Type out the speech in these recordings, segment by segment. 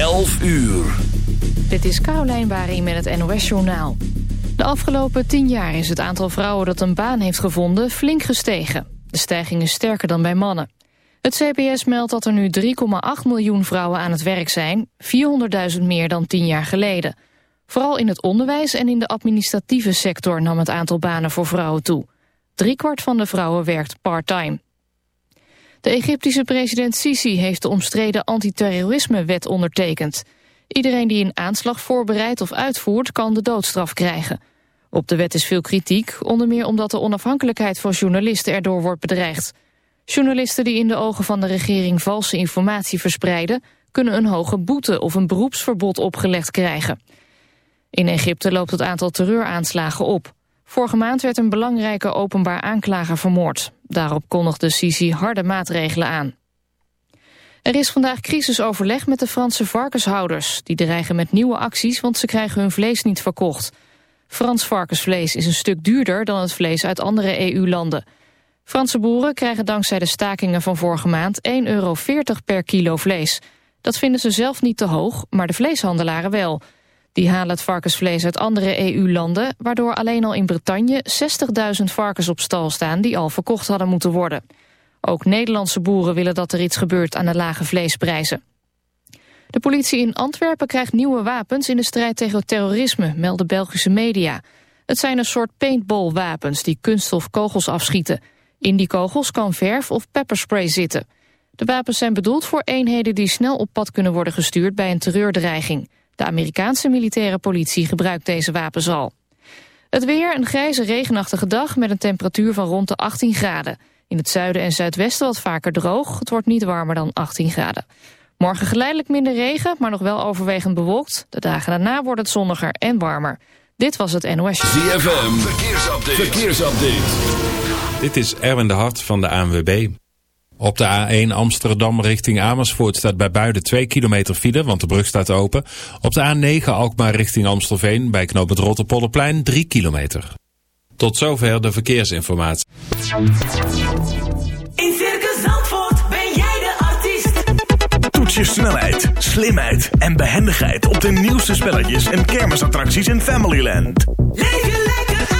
11 uur. Dit is Caroline Baring met het NOS Journaal. De afgelopen tien jaar is het aantal vrouwen dat een baan heeft gevonden flink gestegen. De stijging is sterker dan bij mannen. Het CBS meldt dat er nu 3,8 miljoen vrouwen aan het werk zijn, 400.000 meer dan tien jaar geleden. Vooral in het onderwijs en in de administratieve sector nam het aantal banen voor vrouwen toe. Driekwart van de vrouwen werkt part-time. De Egyptische president Sisi heeft de omstreden antiterrorisme-wet ondertekend. Iedereen die een aanslag voorbereidt of uitvoert kan de doodstraf krijgen. Op de wet is veel kritiek, onder meer omdat de onafhankelijkheid van journalisten erdoor wordt bedreigd. Journalisten die in de ogen van de regering valse informatie verspreiden... kunnen een hoge boete of een beroepsverbod opgelegd krijgen. In Egypte loopt het aantal terreuraanslagen op. Vorige maand werd een belangrijke openbaar aanklager vermoord. Daarop kondigde Sisi harde maatregelen aan. Er is vandaag crisisoverleg met de Franse varkenshouders. Die dreigen met nieuwe acties, want ze krijgen hun vlees niet verkocht. Frans varkensvlees is een stuk duurder dan het vlees uit andere EU-landen. Franse boeren krijgen dankzij de stakingen van vorige maand 1,40 euro per kilo vlees. Dat vinden ze zelf niet te hoog, maar de vleeshandelaren wel... Die halen het varkensvlees uit andere EU-landen... waardoor alleen al in Bretagne 60.000 varkens op stal staan... die al verkocht hadden moeten worden. Ook Nederlandse boeren willen dat er iets gebeurt aan de lage vleesprijzen. De politie in Antwerpen krijgt nieuwe wapens in de strijd tegen terrorisme, melden Belgische media. Het zijn een soort paintballwapens die kunststof kogels afschieten. In die kogels kan verf of pepperspray zitten. De wapens zijn bedoeld voor eenheden die snel op pad kunnen worden gestuurd bij een terreurdreiging. De Amerikaanse militaire politie gebruikt deze wapens al. Het weer, een grijze regenachtige dag met een temperatuur van rond de 18 graden. In het zuiden en zuidwesten wat vaker droog. Het wordt niet warmer dan 18 graden. Morgen geleidelijk minder regen, maar nog wel overwegend bewolkt. De dagen daarna wordt het zonniger en warmer. Dit was het NOS. ZFM, verkeersupdate. verkeersupdate. Dit is Erwin de Hart van de ANWB. Op de A1 Amsterdam richting Amersfoort staat bij Buiden 2 kilometer file, want de brug staat open. Op de A9 Alkmaar richting Amstelveen bij knoop het Rotterpolderplein 3 kilometer. Tot zover de verkeersinformatie. In Circus Zandvoort ben jij de artiest. Toets je snelheid, slimheid en behendigheid op de nieuwste spelletjes en kermisattracties in Familyland. Leef je lekker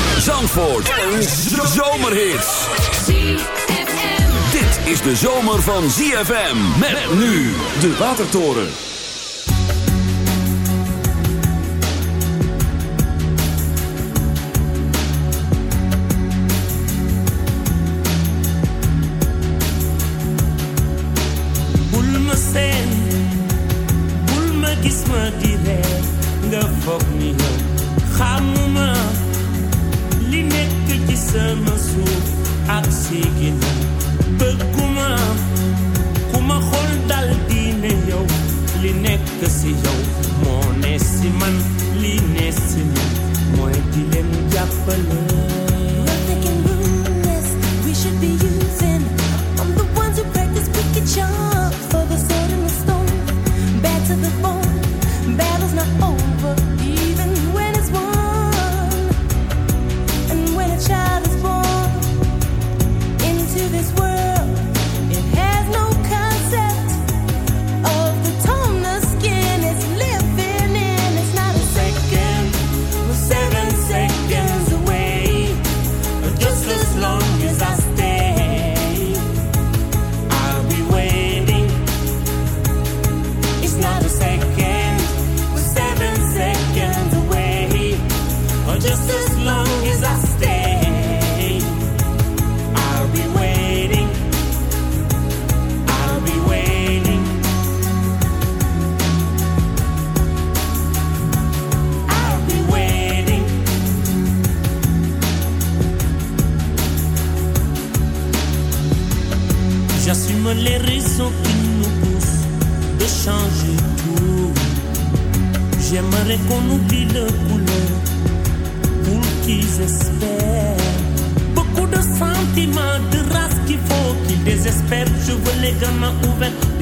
Zandvoort. Een zomerhit. Dit is de zomer van ZFM. Met nu de Watertoren.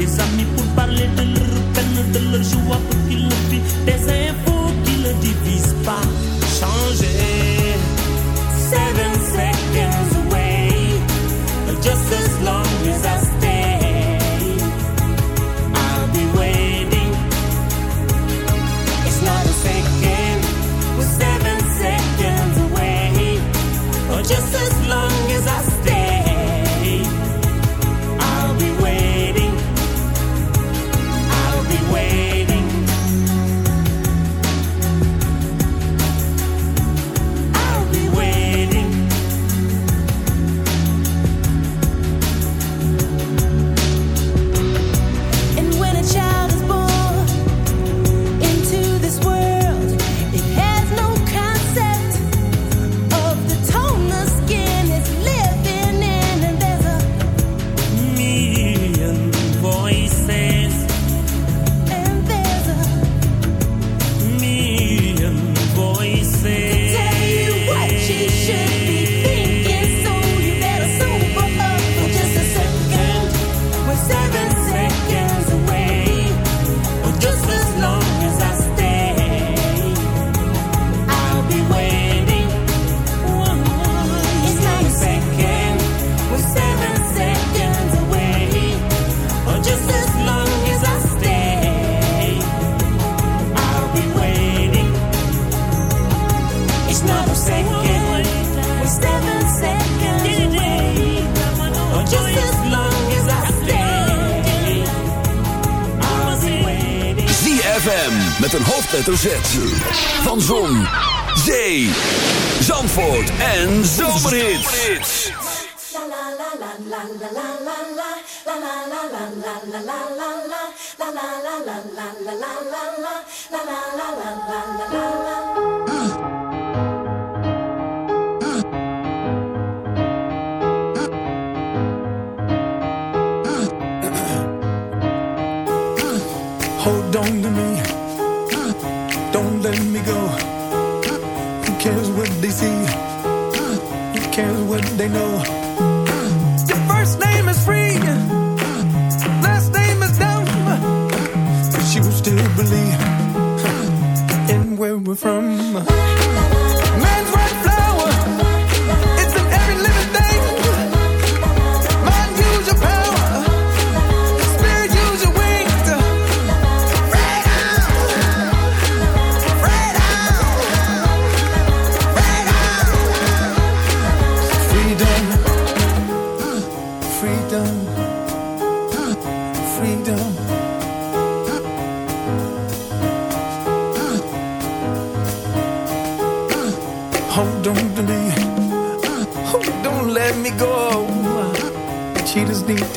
Amis pour parler de leur peine, de leur joie pour qu'ils le. Des infos qui ne divisent pas. Changer. Seven seconds away. Just as long as I met een hoofdletter Z. Van Zon, Zee, Zandvoort en Zomerhits. Hold on to me know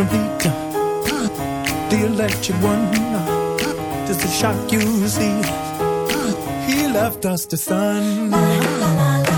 from heat. The electric one, just a shock you see. He left us the sun.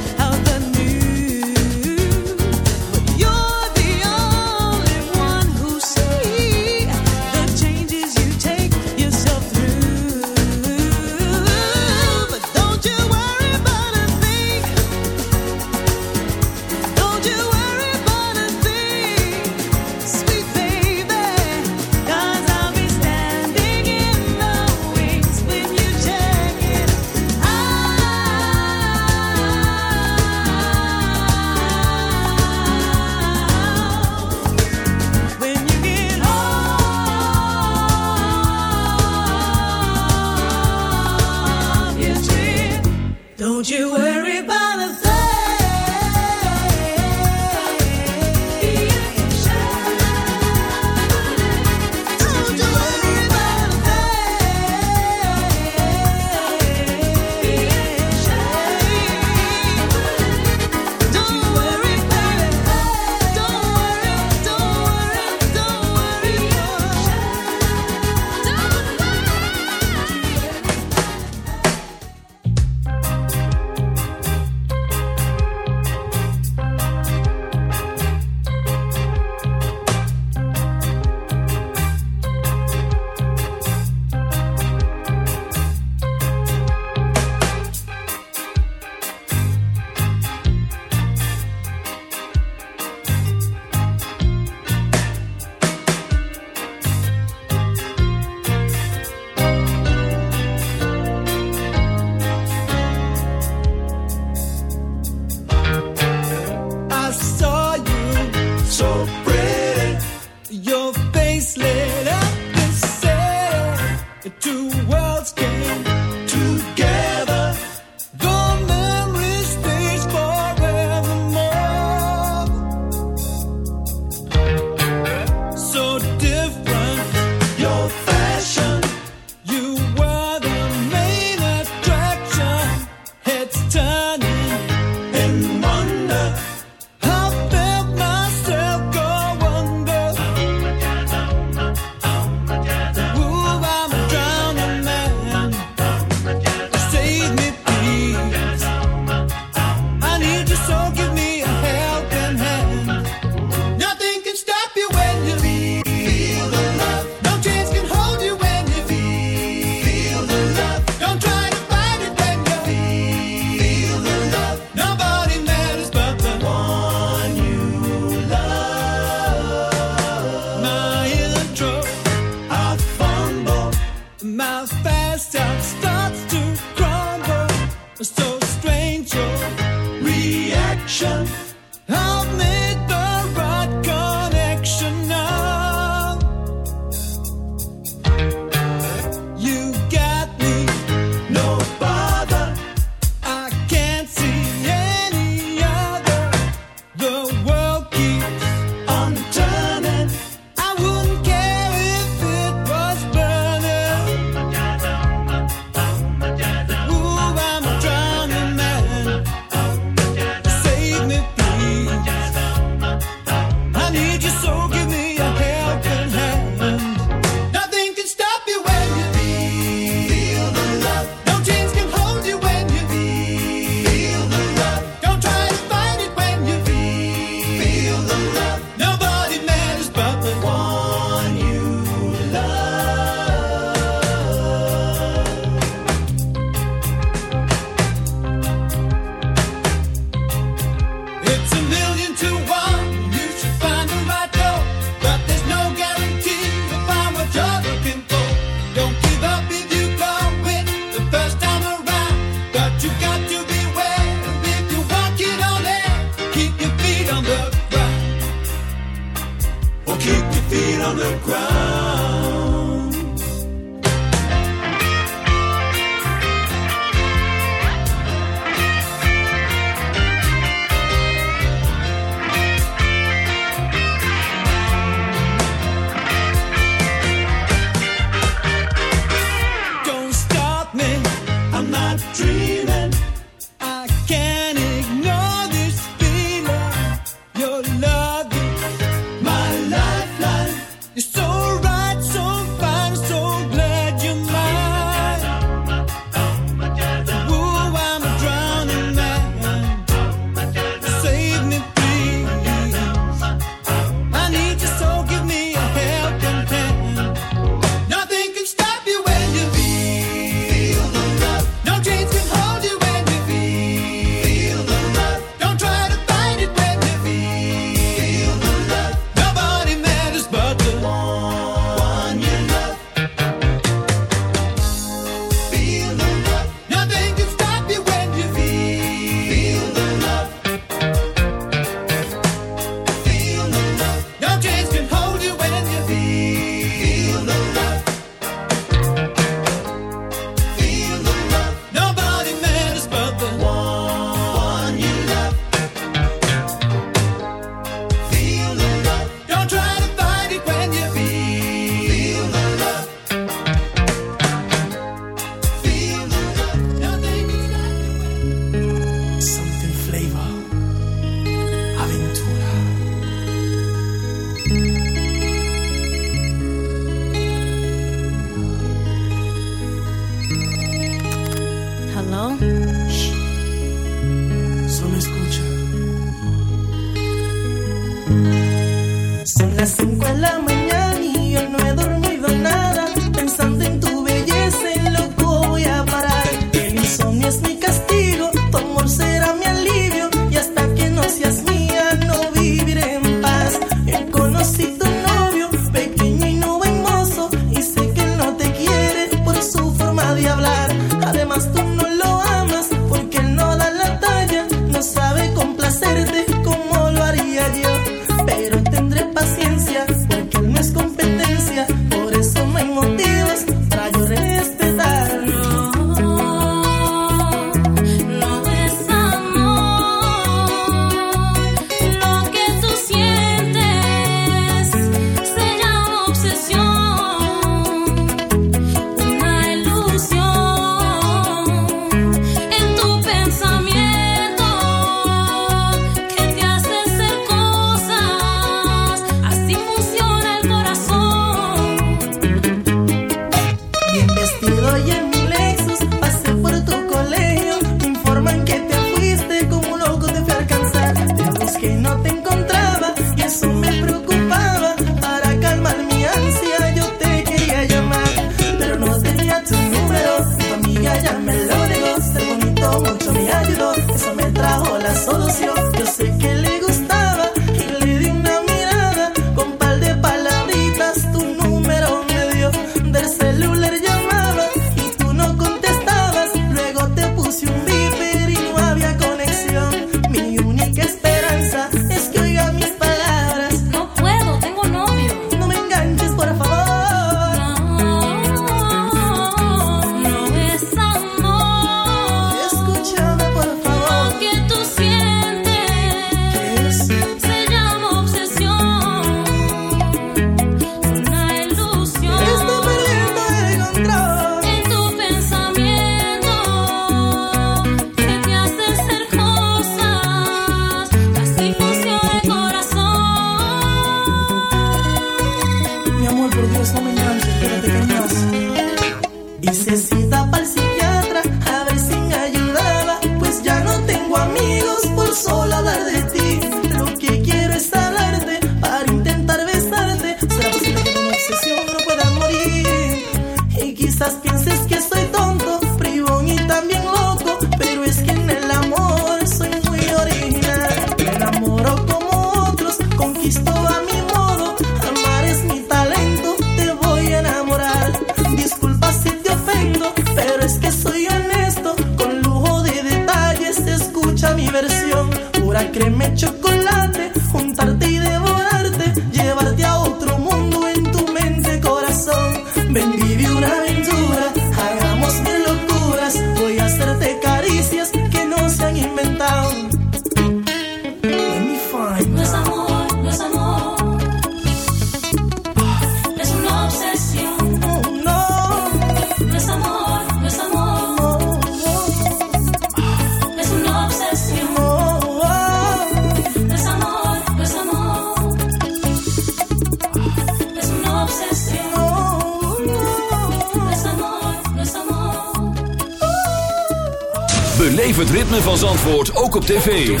ritme van Zandvoort ook op tv.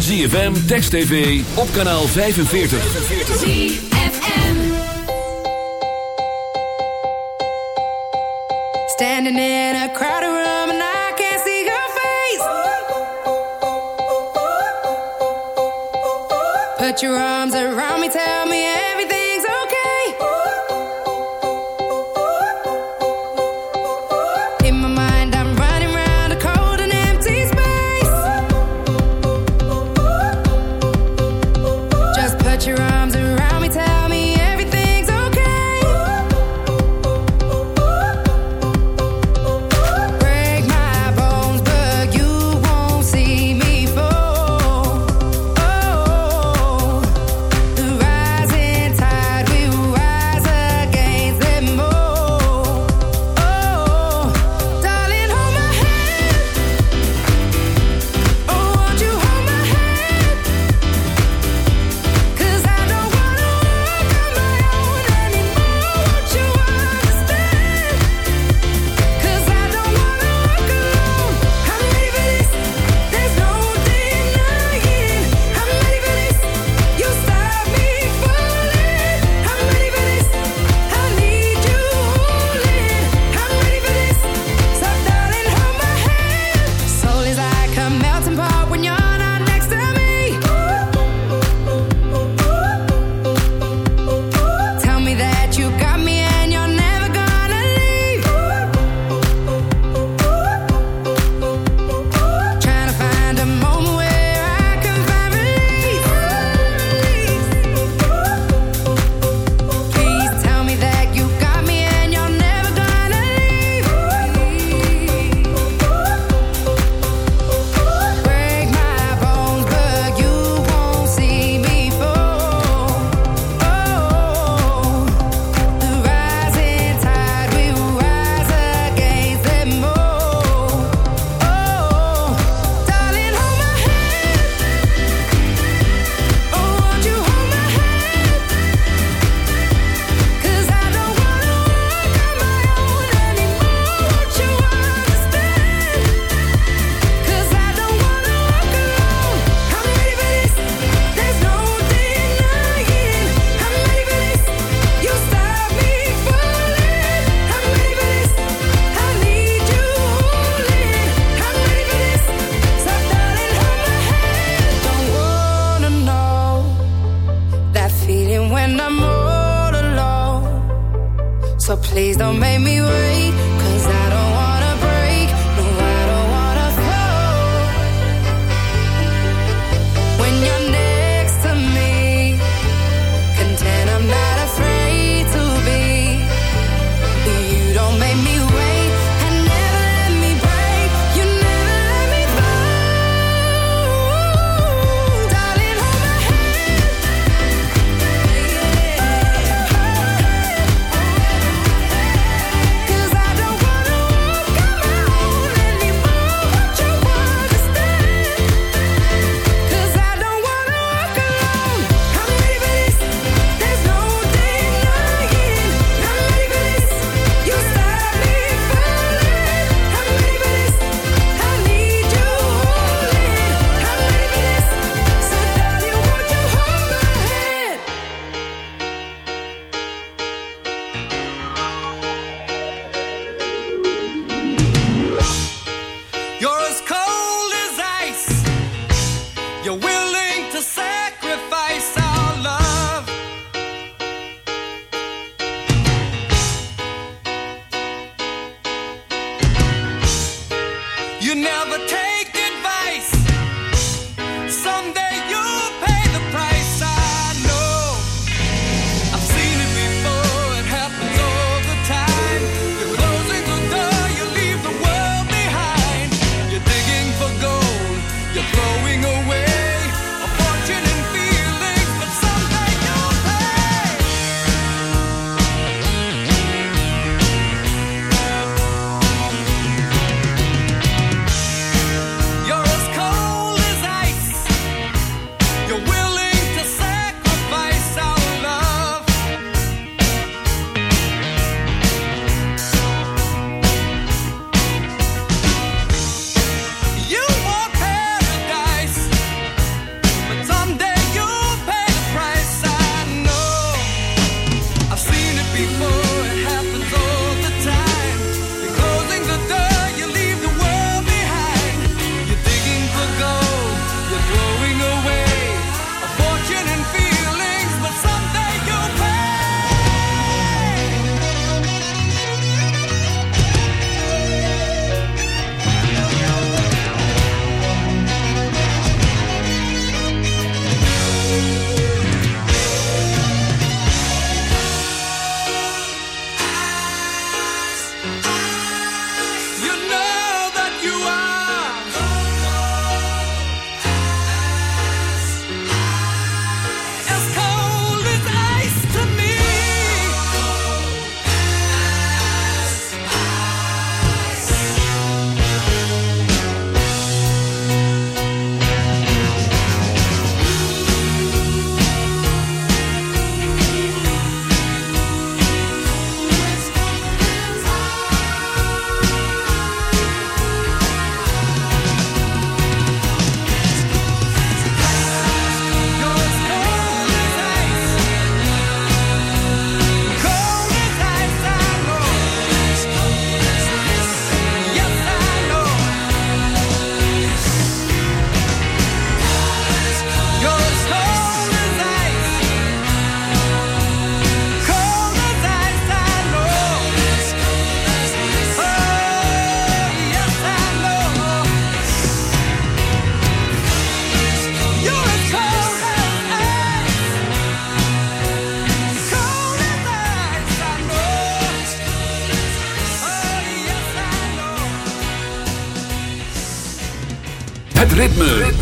ZFM, Text TV, op kanaal 45. ZFM Standing in a crowded room and I can't see your face Put your arm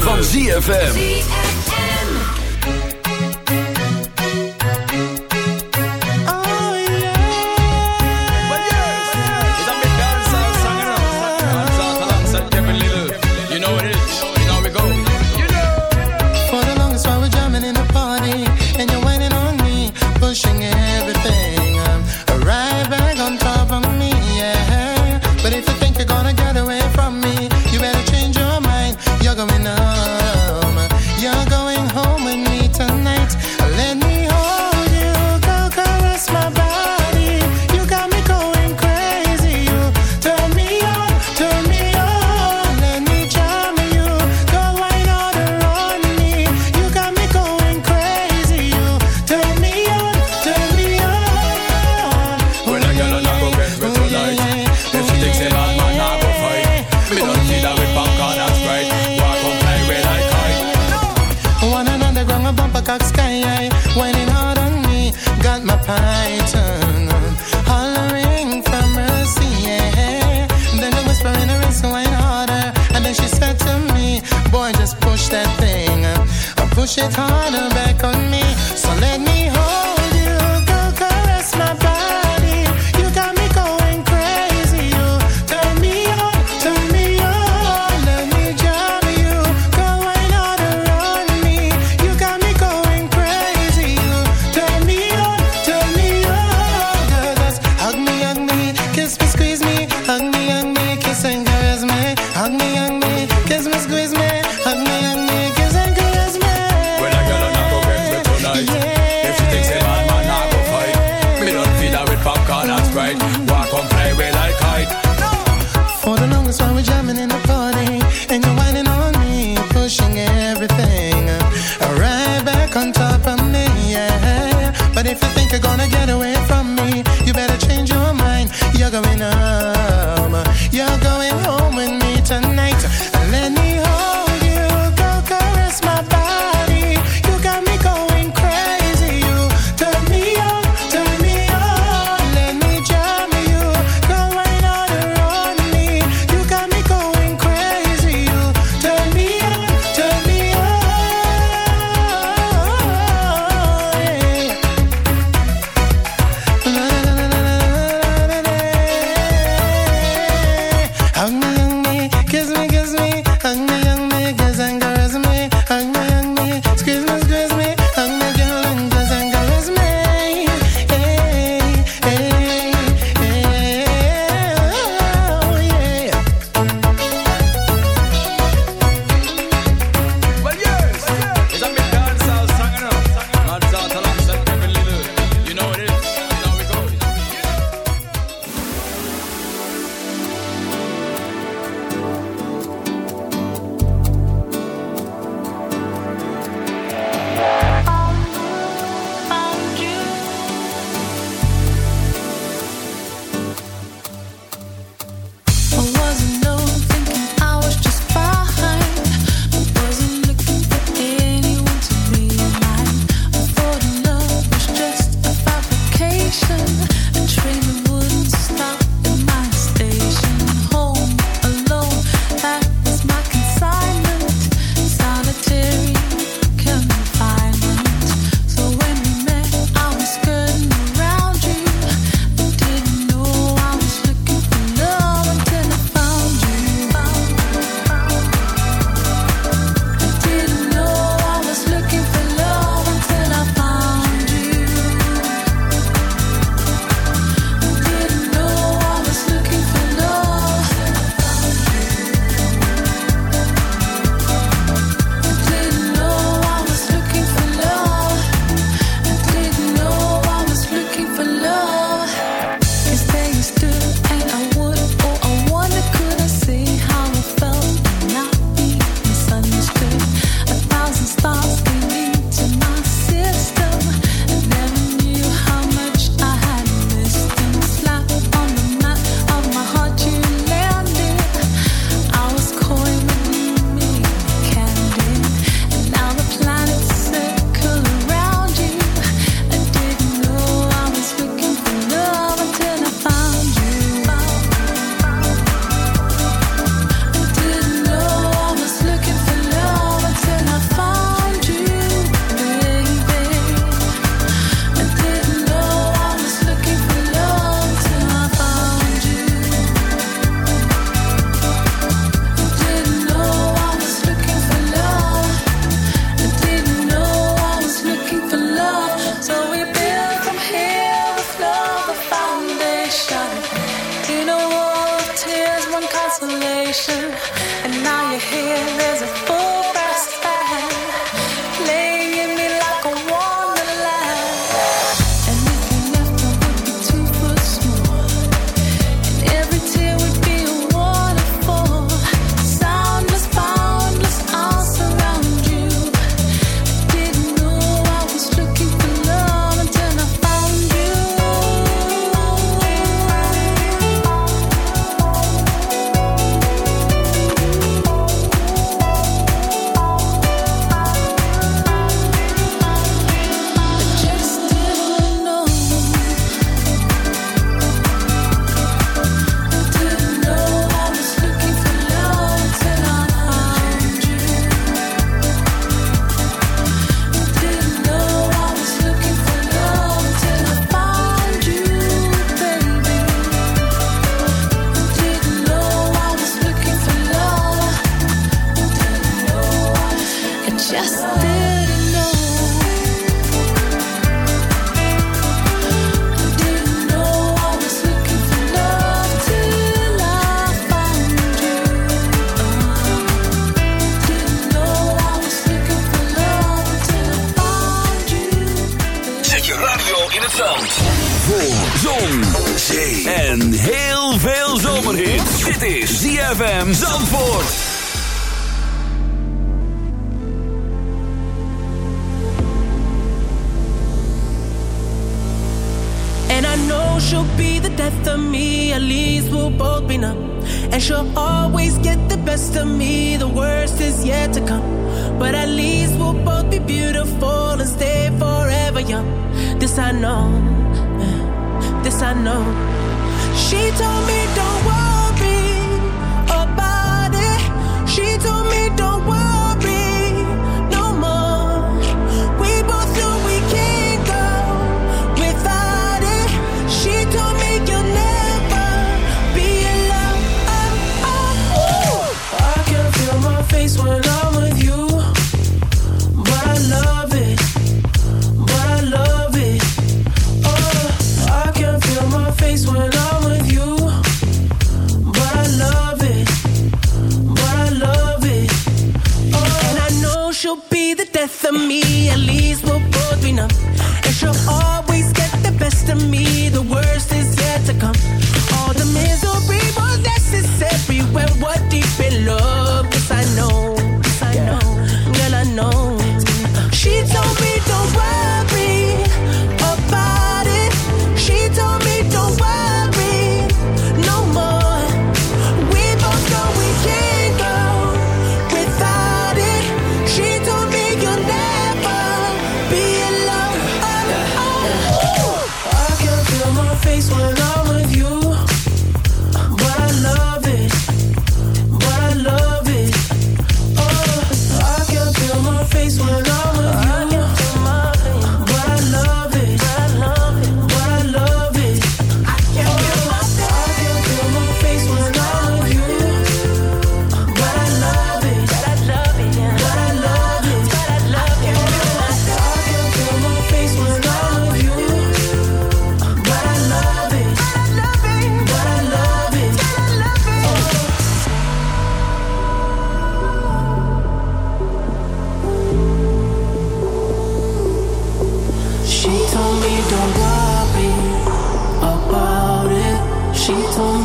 van ZFM.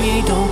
we don't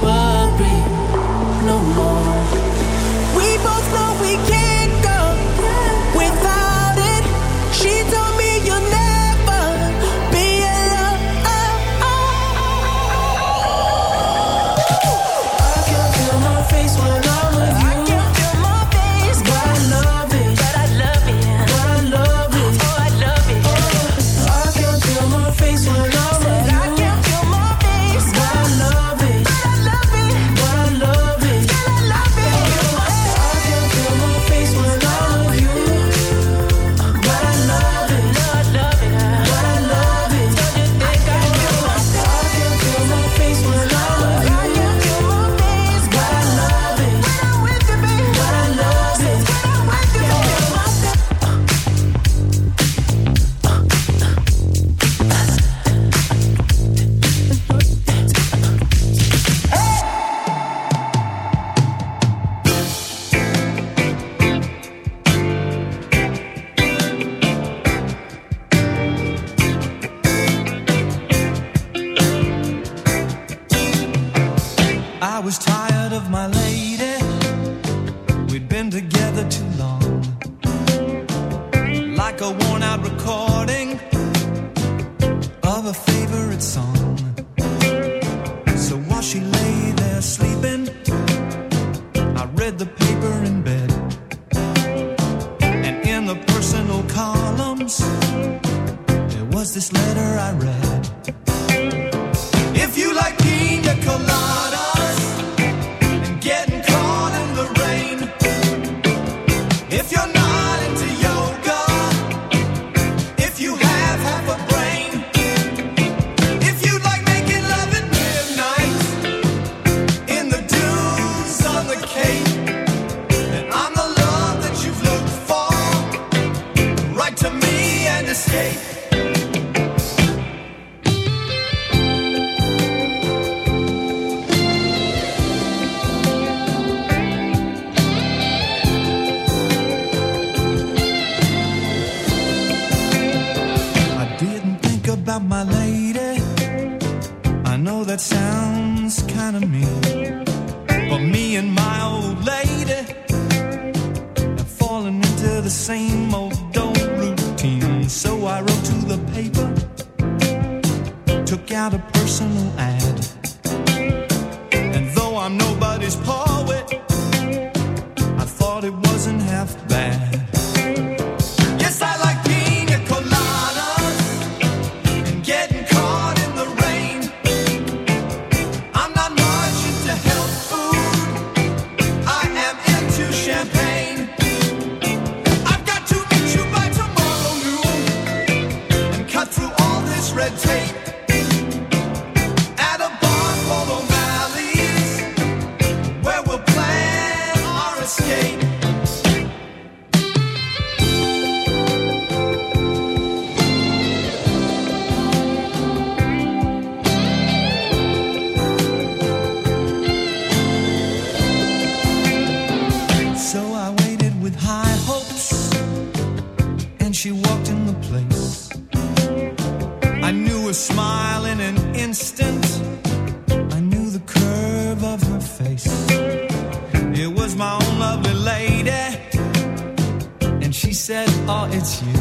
起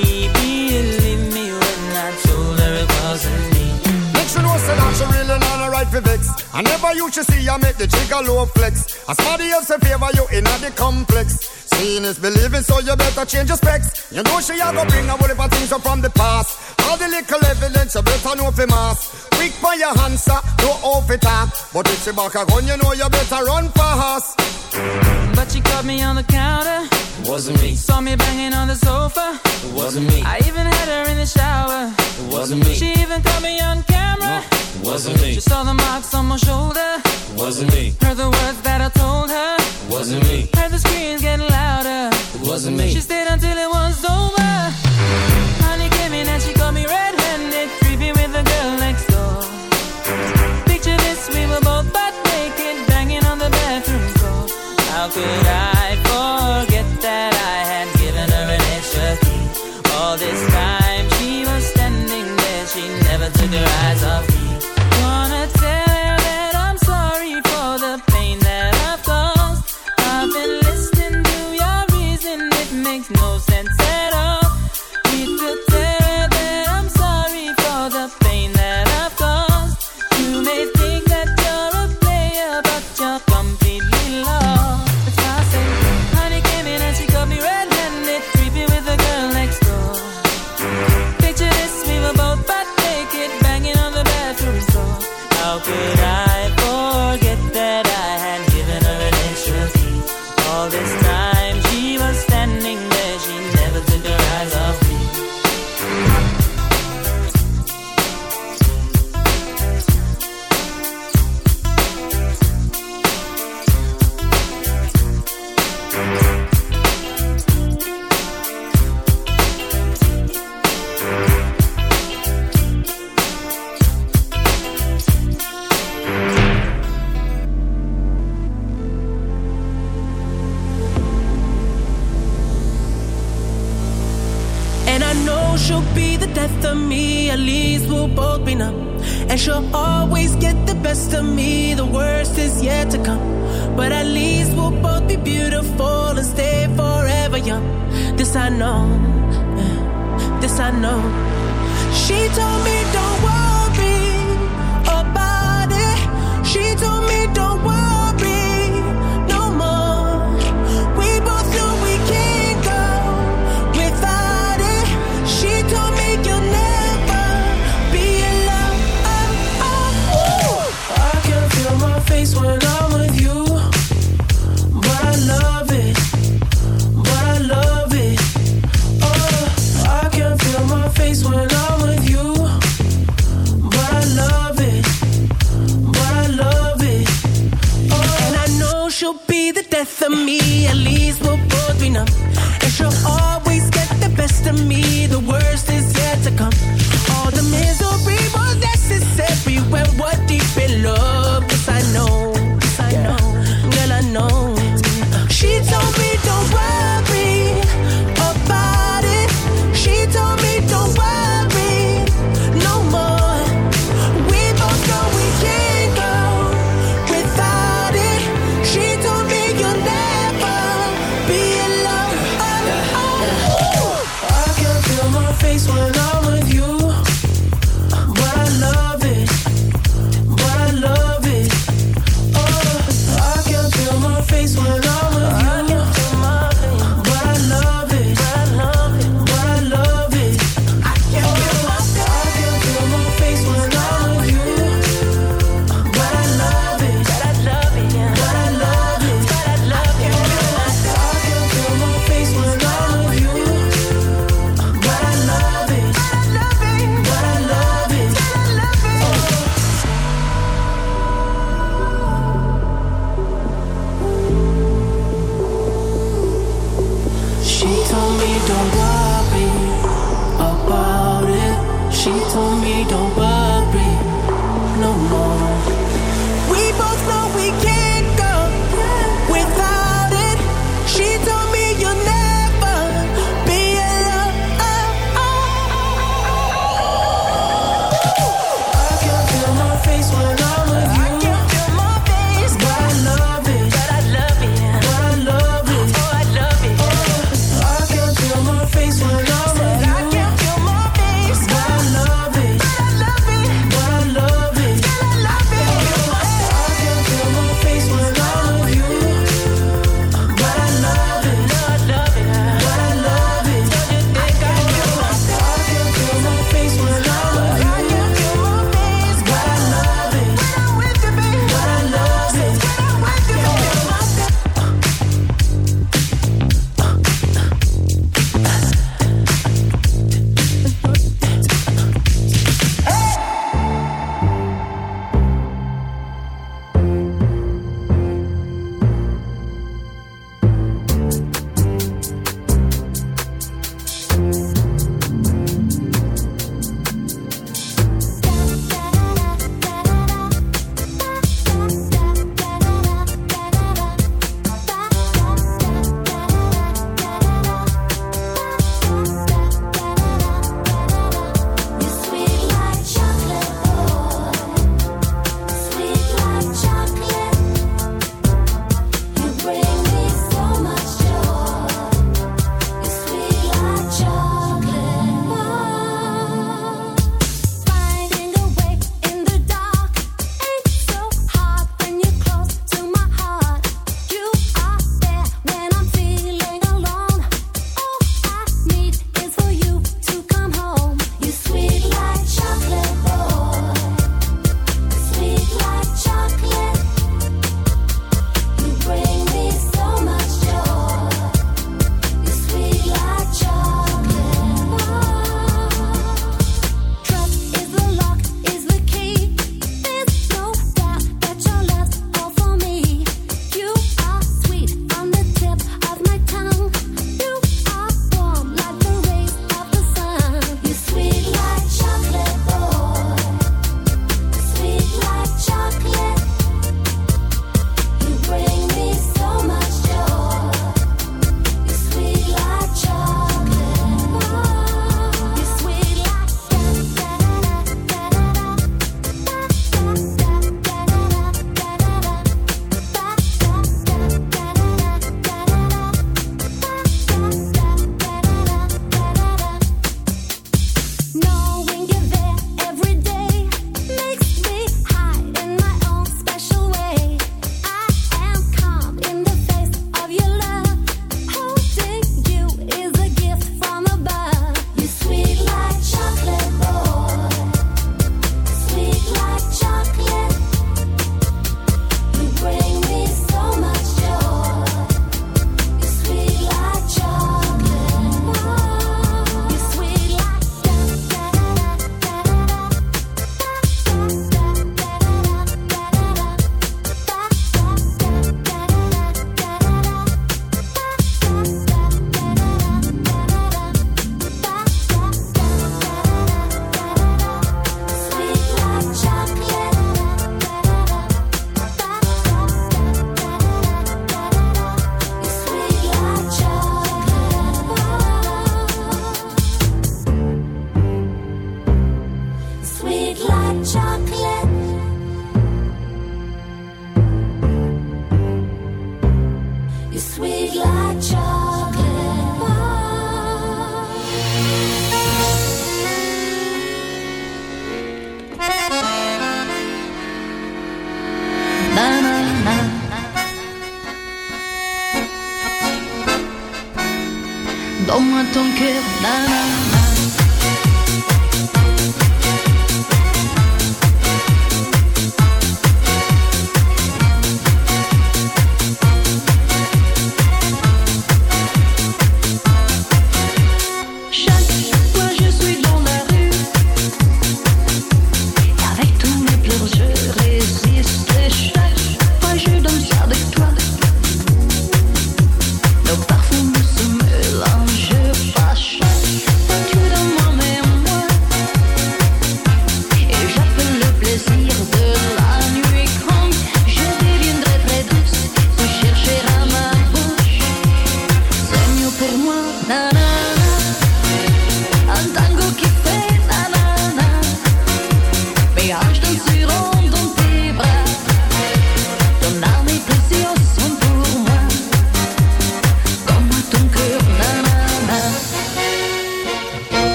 say that she really not a right for vex. I never used to see I make the jigger low flex. As somebody else in favor you in a the complex. Seeing is believing, so you better change your specs. You know she a go bring a whole heap of things up from the past. All the little evidence you better know for mass. Quick by your answer, no off it talk. But if she back a gun, you know you better run fast. But she caught me on the counter. Wasn't me. Saw me banging on the sofa. It Wasn't me. I even had her in the shower. It Wasn't me. She even caught me on camera. Wasn't me. She saw the marks on my shoulder. Wasn't me. Heard the words that I told her. of me, at least we'll